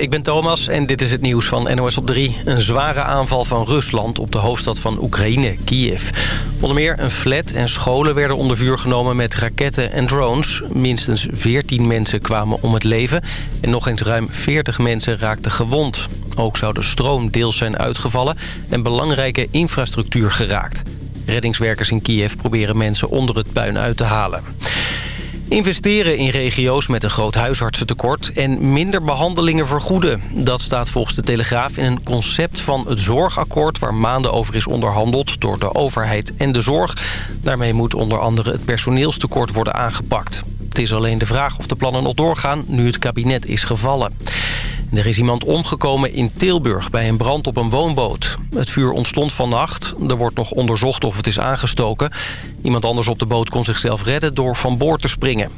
ik ben Thomas en dit is het nieuws van NOS op 3. Een zware aanval van Rusland op de hoofdstad van Oekraïne, Kiev. Onder meer een flat en scholen werden onder vuur genomen met raketten en drones. Minstens 14 mensen kwamen om het leven en nog eens ruim 40 mensen raakten gewond. Ook zou de stroom deels zijn uitgevallen en belangrijke infrastructuur geraakt. Reddingswerkers in Kiev proberen mensen onder het puin uit te halen. Investeren in regio's met een groot huisartsentekort en minder behandelingen vergoeden. Dat staat volgens de Telegraaf in een concept van het zorgakkoord... waar maanden over is onderhandeld door de overheid en de zorg. Daarmee moet onder andere het personeelstekort worden aangepakt. Het is alleen de vraag of de plannen nog doorgaan nu het kabinet is gevallen. Er is iemand omgekomen in Tilburg bij een brand op een woonboot. Het vuur ontstond vannacht. Er wordt nog onderzocht of het is aangestoken. Iemand anders op de boot kon zichzelf redden door van boord te springen.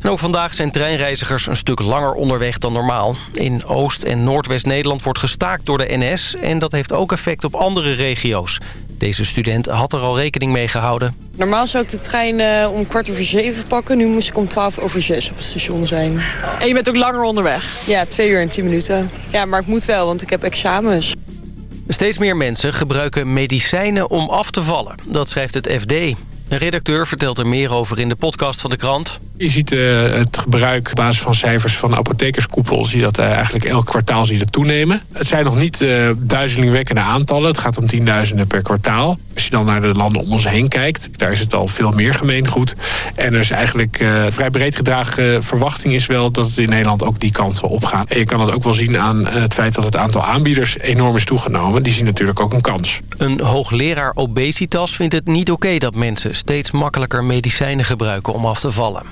En ook vandaag zijn treinreizigers een stuk langer onderweg dan normaal. In Oost- en Noordwest-Nederland wordt gestaakt door de NS... en dat heeft ook effect op andere regio's. Deze student had er al rekening mee gehouden. Normaal zou ik de trein uh, om kwart over zeven pakken. Nu moest ik om twaalf over zes op het station zijn. En je bent ook langer onderweg? Ja, twee uur en tien minuten. Ja, maar ik moet wel, want ik heb examens. Steeds meer mensen gebruiken medicijnen om af te vallen. Dat schrijft het FD. Een redacteur vertelt er meer over in de podcast van de krant. Je ziet uh, het gebruik op basis van cijfers van de apothekerskoepel... zie dat uh, eigenlijk elk kwartaal zie dat toenemen. Het zijn nog niet uh, duizelingwekkende aantallen. Het gaat om tienduizenden per kwartaal. Als je dan naar de landen om ons heen kijkt... daar is het al veel meer gemeengoed. En er is eigenlijk vrij breed gedragen verwachting is wel... dat het in Nederland ook die kant zal opgaan. En je kan het ook wel zien aan het feit dat het aantal aanbieders enorm is toegenomen. Die zien natuurlijk ook een kans. Een hoogleraar obesitas vindt het niet oké dat mensen steeds makkelijker medicijnen gebruiken om af te vallen.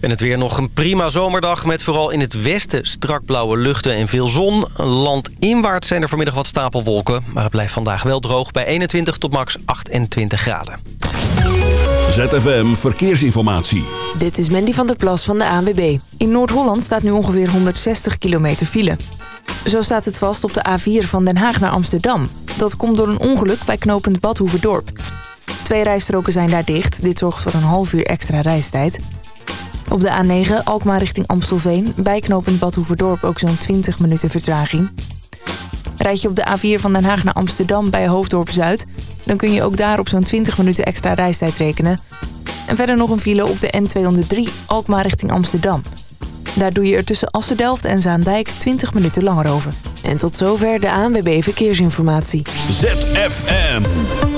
En het weer nog een prima zomerdag met vooral in het westen strak blauwe luchten en veel zon. Landinwaarts zijn er vanmiddag wat stapelwolken, maar het blijft vandaag wel droog bij 21 tot max 28 graden. ZFM Verkeersinformatie. Dit is Mandy van der Plas van de ANWB. In Noord-Holland staat nu ongeveer 160 kilometer file. Zo staat het vast op de A4 van Den Haag naar Amsterdam. Dat komt door een ongeluk bij knooppunt Badhoevedorp. Twee rijstroken zijn daar dicht. Dit zorgt voor een half uur extra reistijd. Op de A9 Alkmaar richting Amstelveen. Bij knooppunt Badhoevedorp ook zo'n 20 minuten vertraging. Rijd je op de A4 van Den Haag naar Amsterdam bij Hoofddorp Zuid... dan kun je ook daar op zo'n 20 minuten extra reistijd rekenen. En verder nog een file op de N203 Alkmaar richting Amsterdam. Daar doe je er tussen Assendelft en Zaandijk 20 minuten langer over. En tot zover de ANWB Verkeersinformatie. ZFM.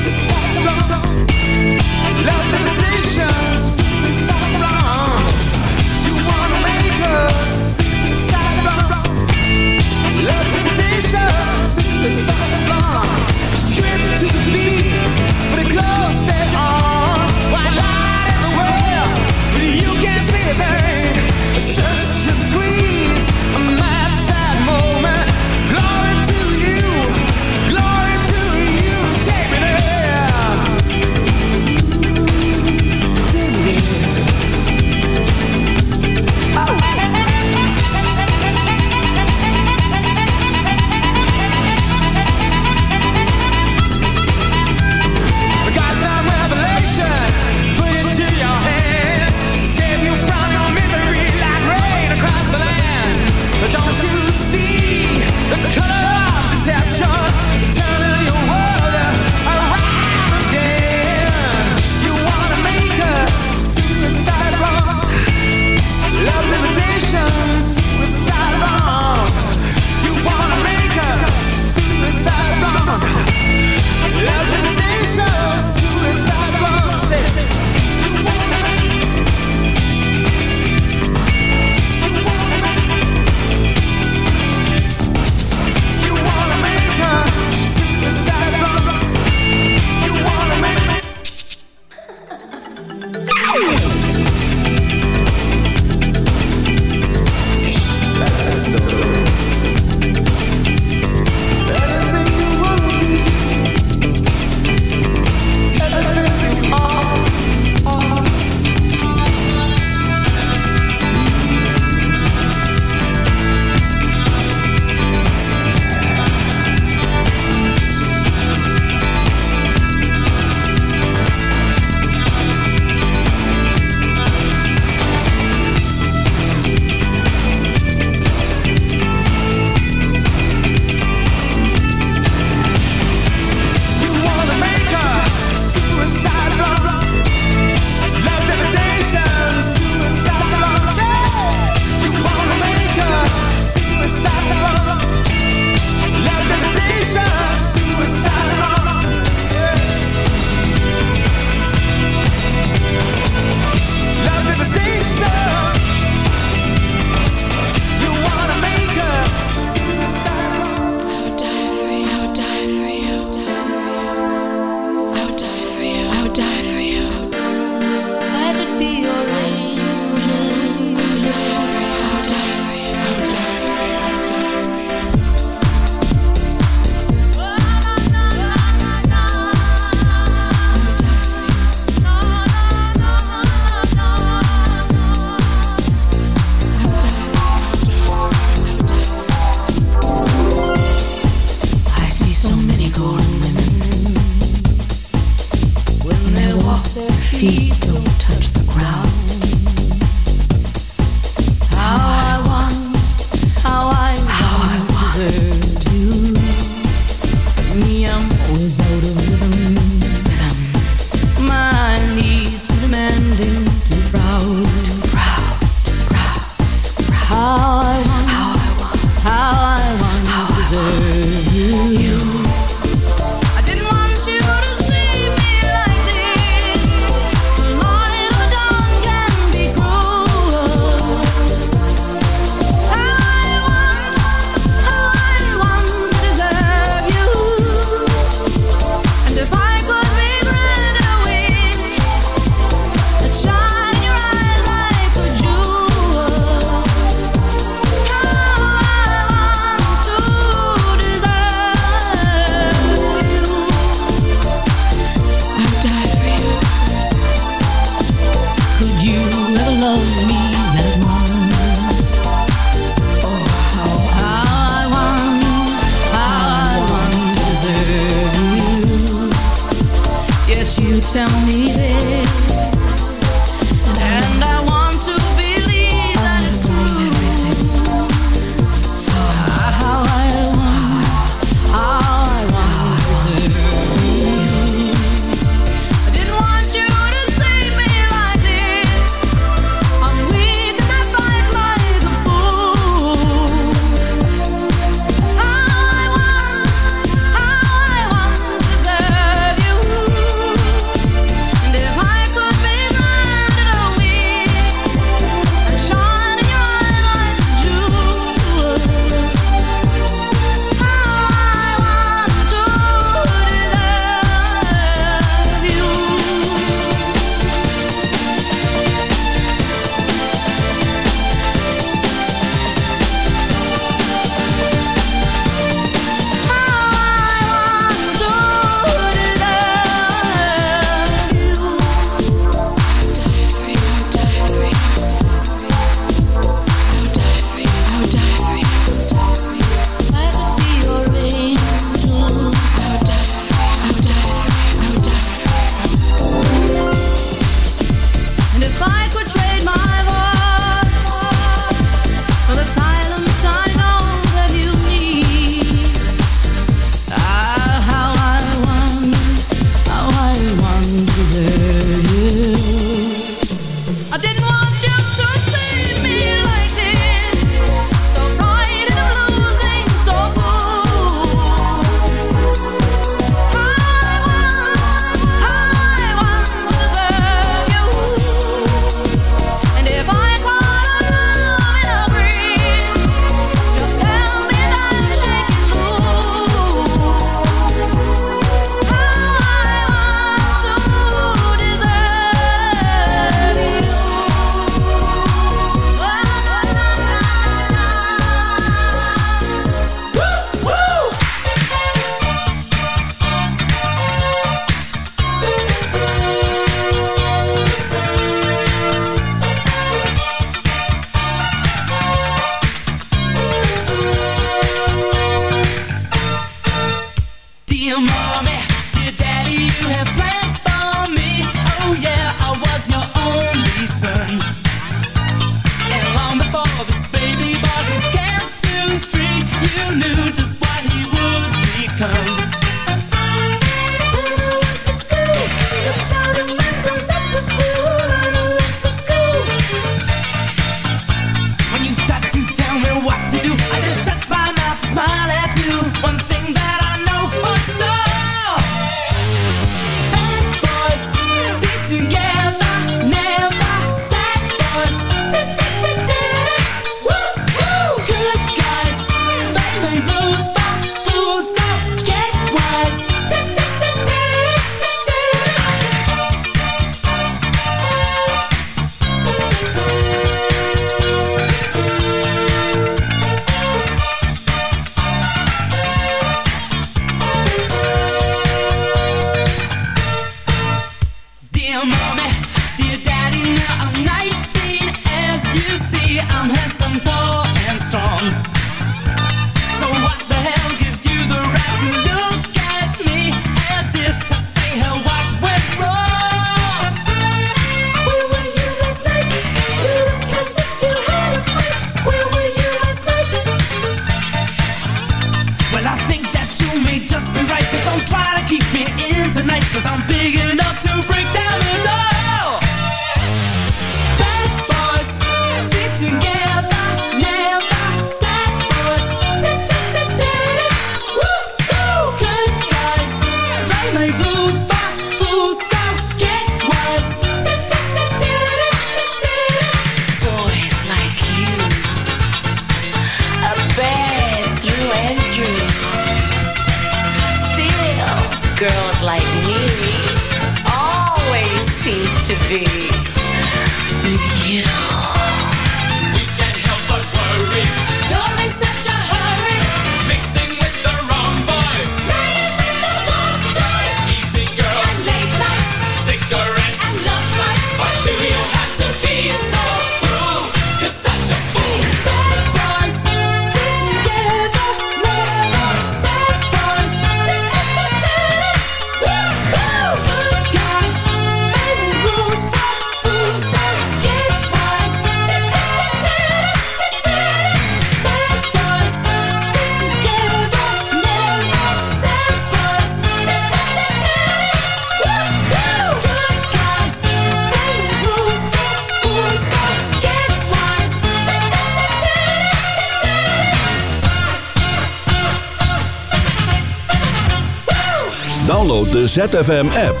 De ZFM-app.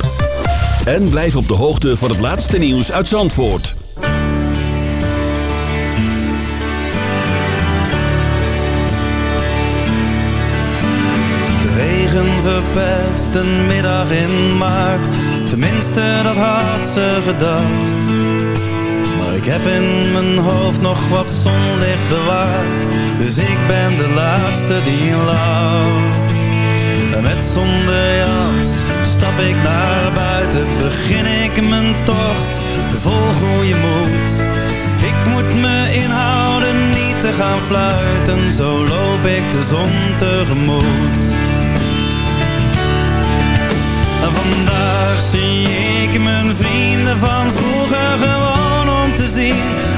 En blijf op de hoogte van het laatste nieuws uit Zandvoort. De regen verpest een middag in maart. Tenminste, dat had ze gedacht. Maar ik heb in mijn hoofd nog wat zonlicht bewaard. Dus ik ben de laatste die lacht. Met zonder jas stap ik naar buiten, begin ik mijn tocht, vol goede moed. Ik moet me inhouden, niet te gaan fluiten, zo loop ik de zon tegemoet. Vandaag zie ik mijn vrienden van vroeger gewoon om te zien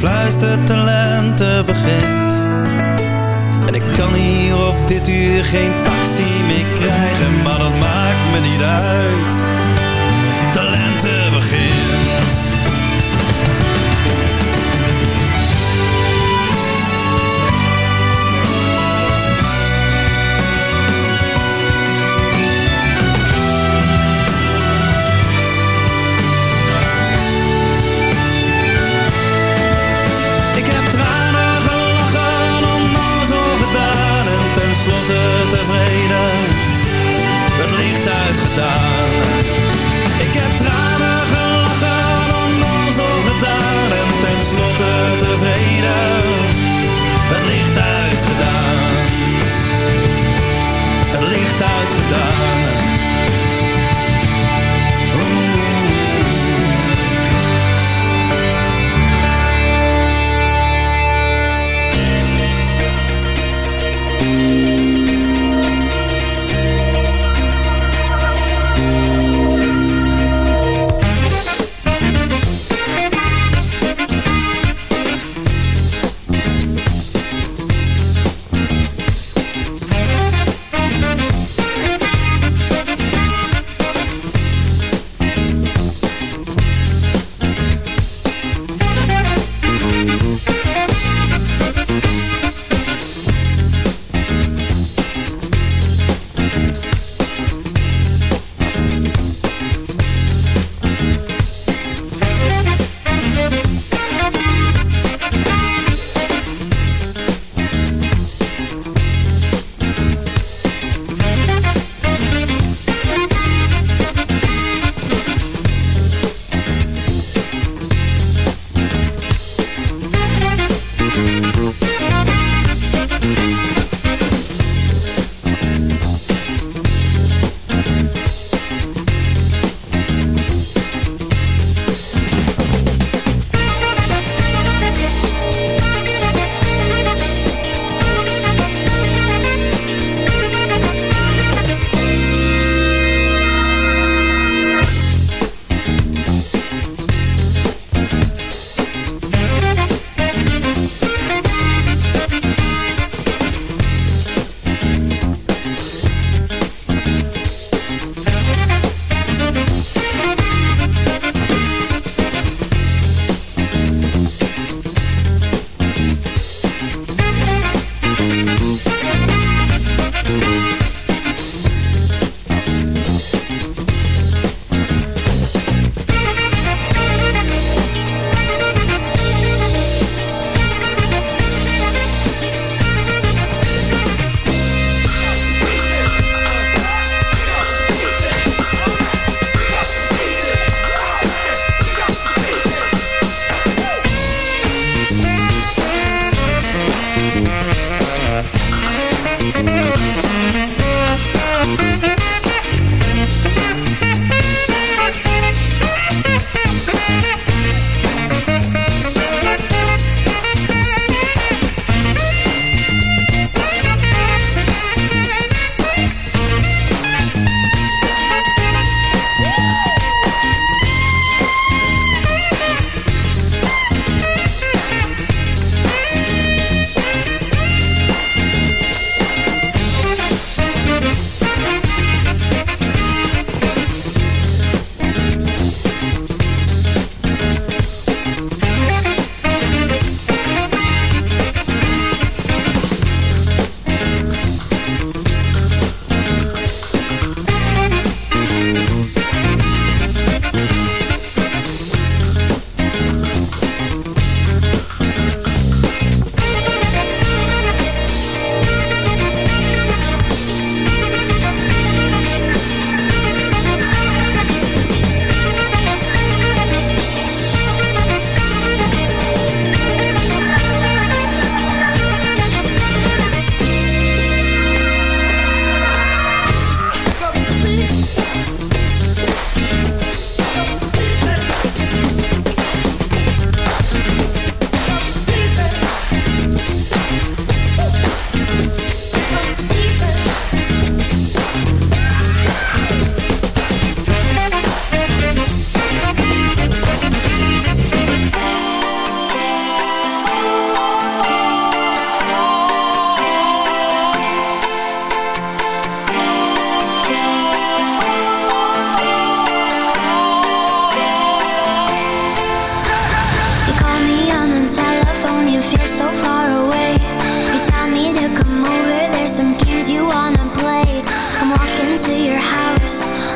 Fluistert de lente begint. En ik kan hier op dit uur geen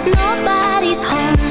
nobody's home.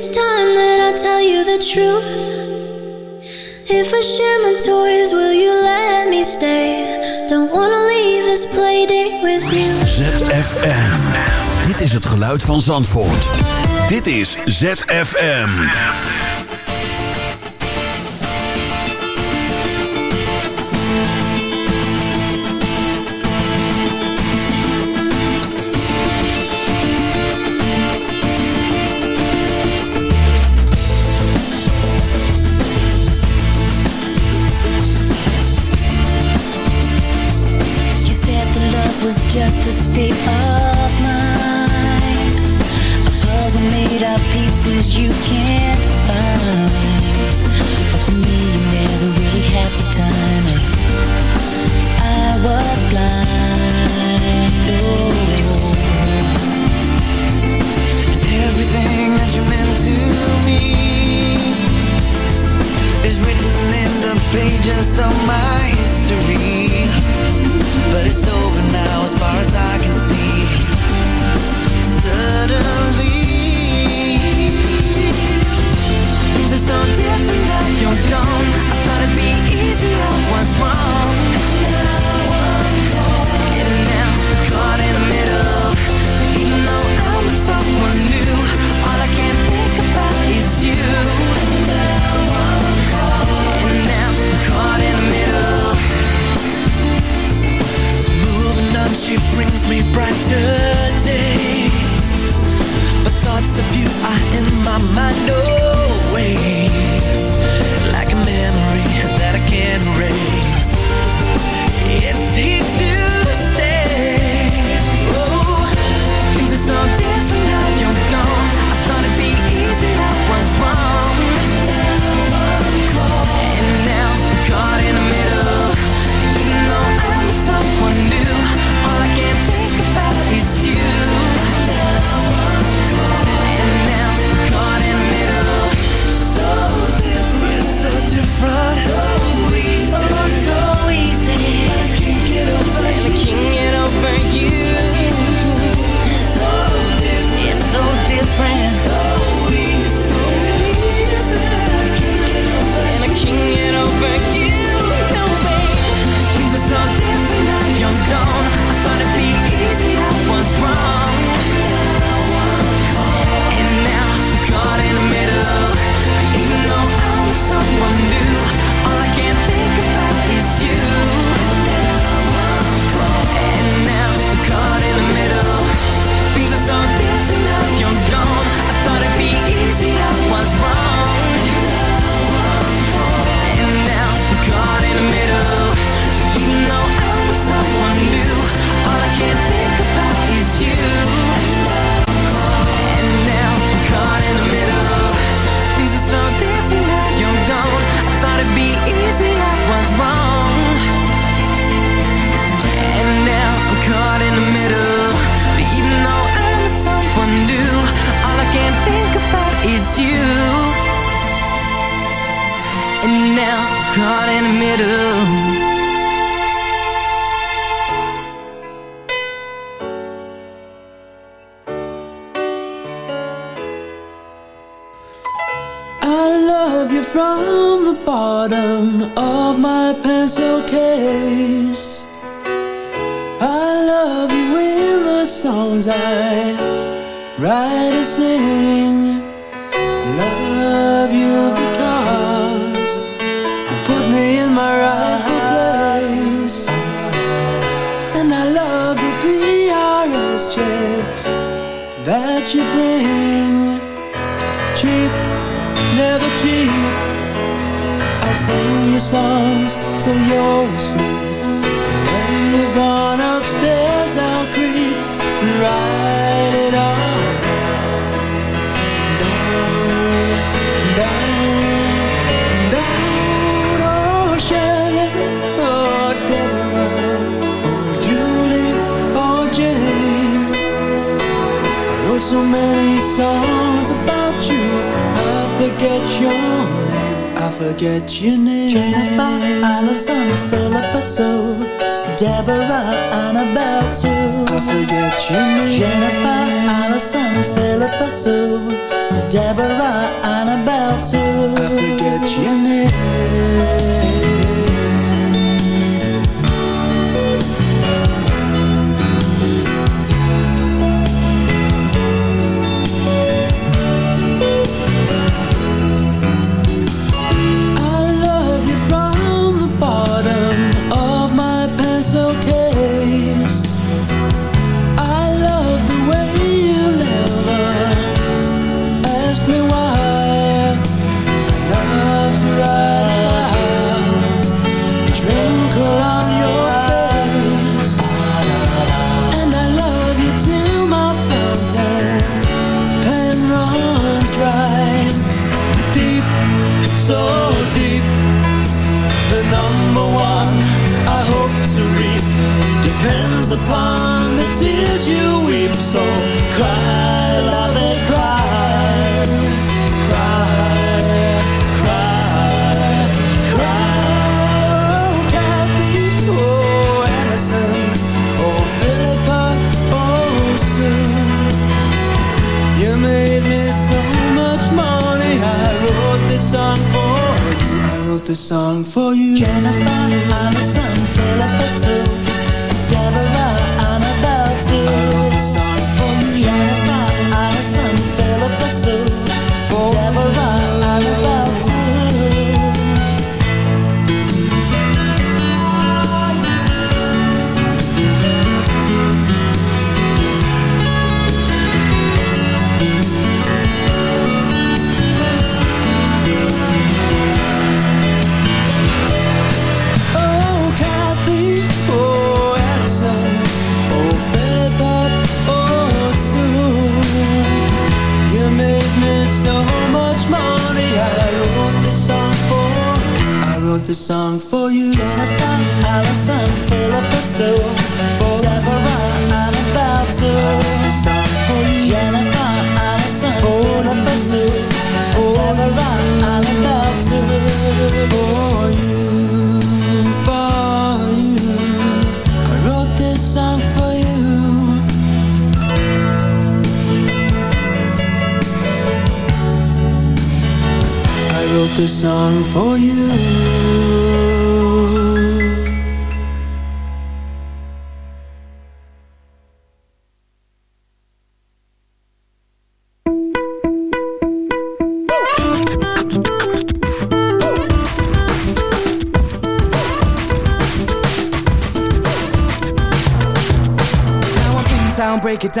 it's time that I tell you the truth. If I share my toys, will you let me stay? Don't wanna leave this playdate with you. ZFM. Dit is het geluid van Zandvoort. Dit is ZFM. Deborah, Annabelle Sue. I forget your name.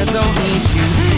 I don't need you.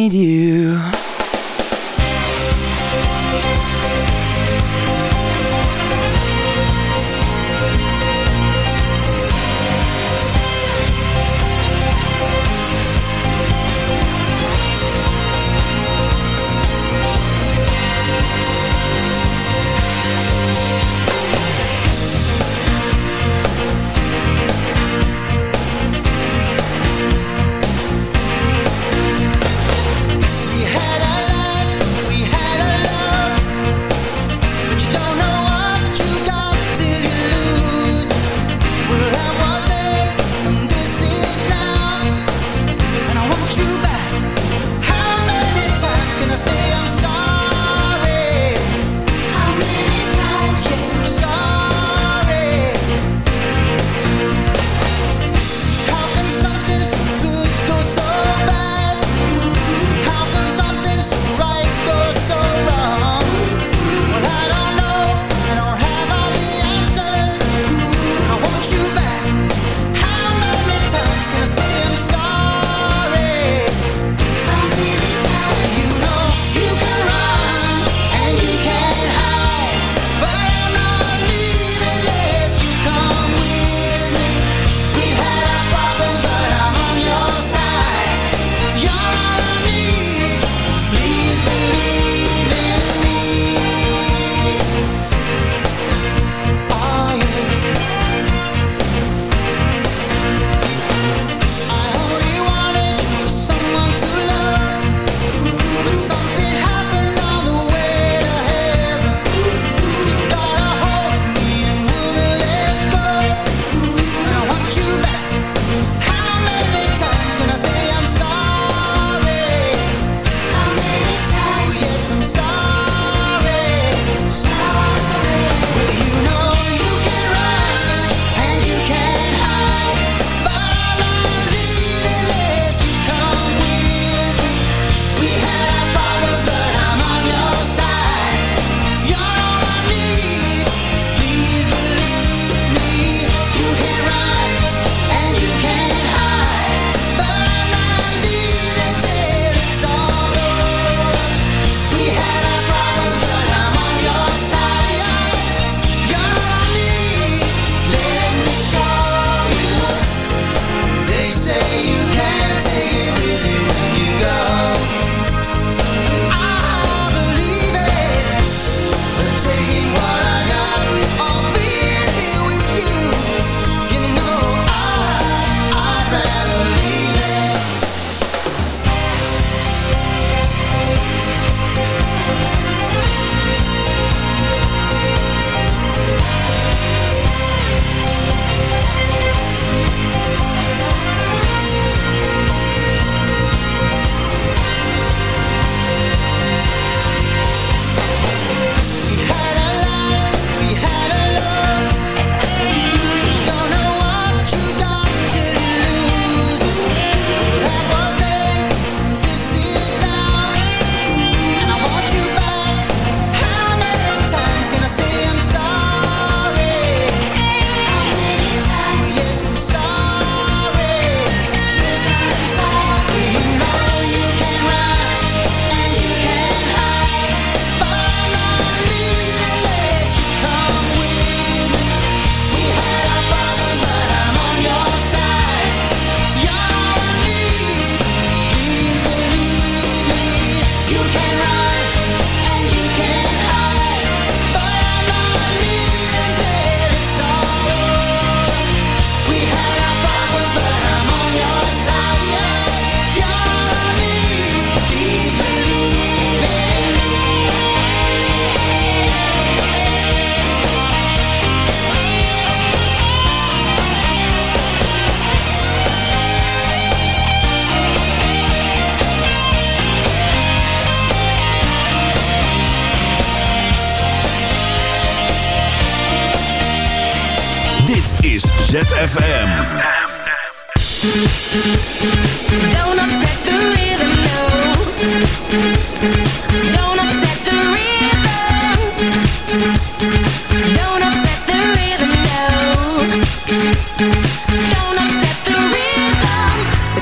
need you.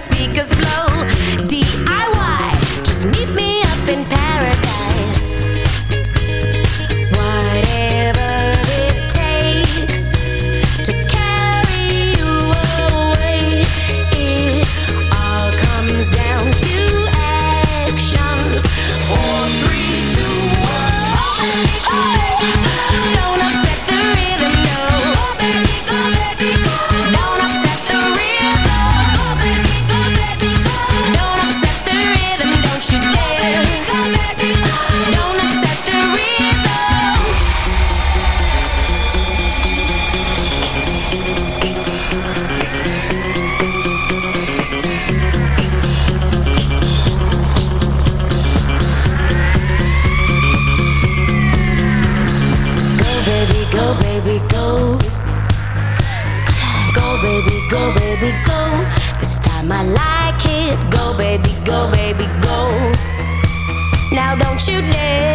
speakers blow deep you dare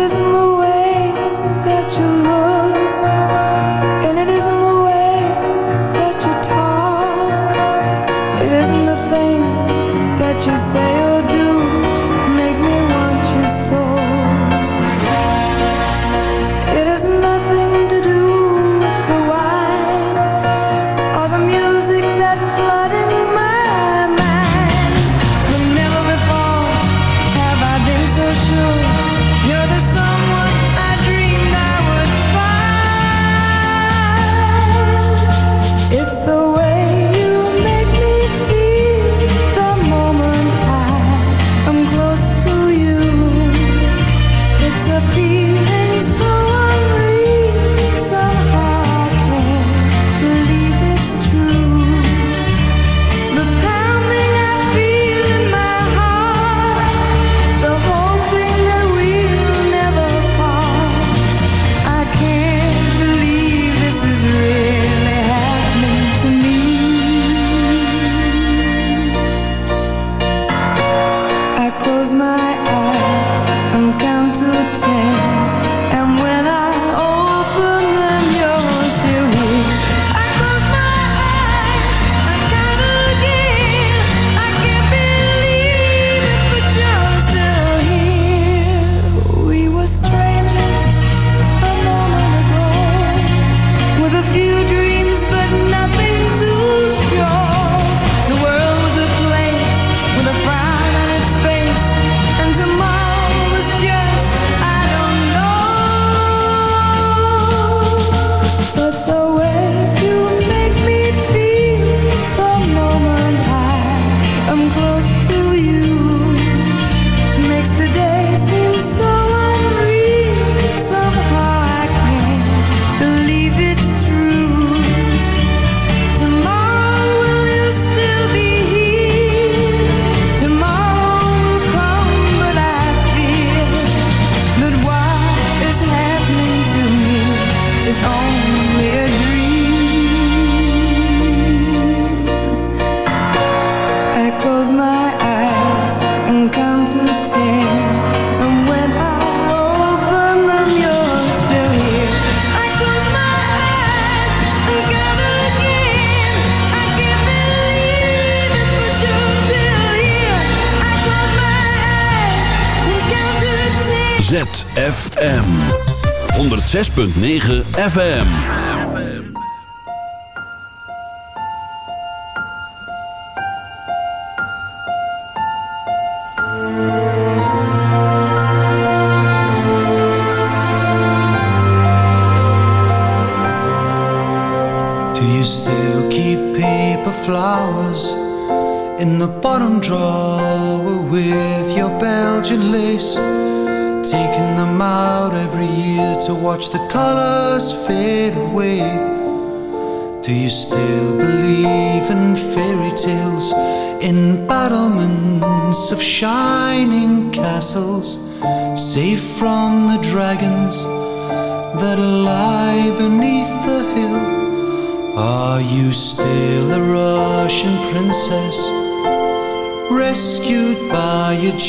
is moving 106.9 FM.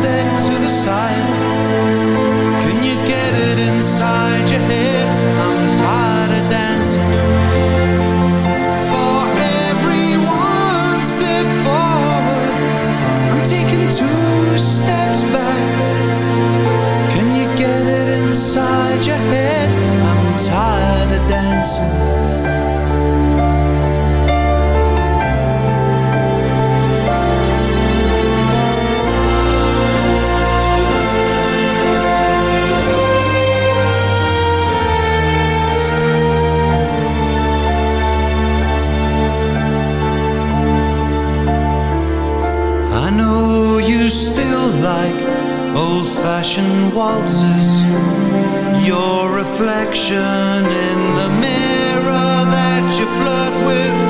step to the side. Can you get it inside your head? Old fashioned waltzes. Your reflection in the mirror that you flirt with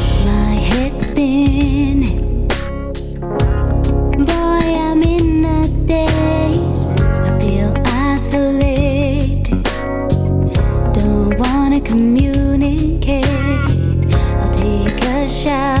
Communicate. I'll take a shower.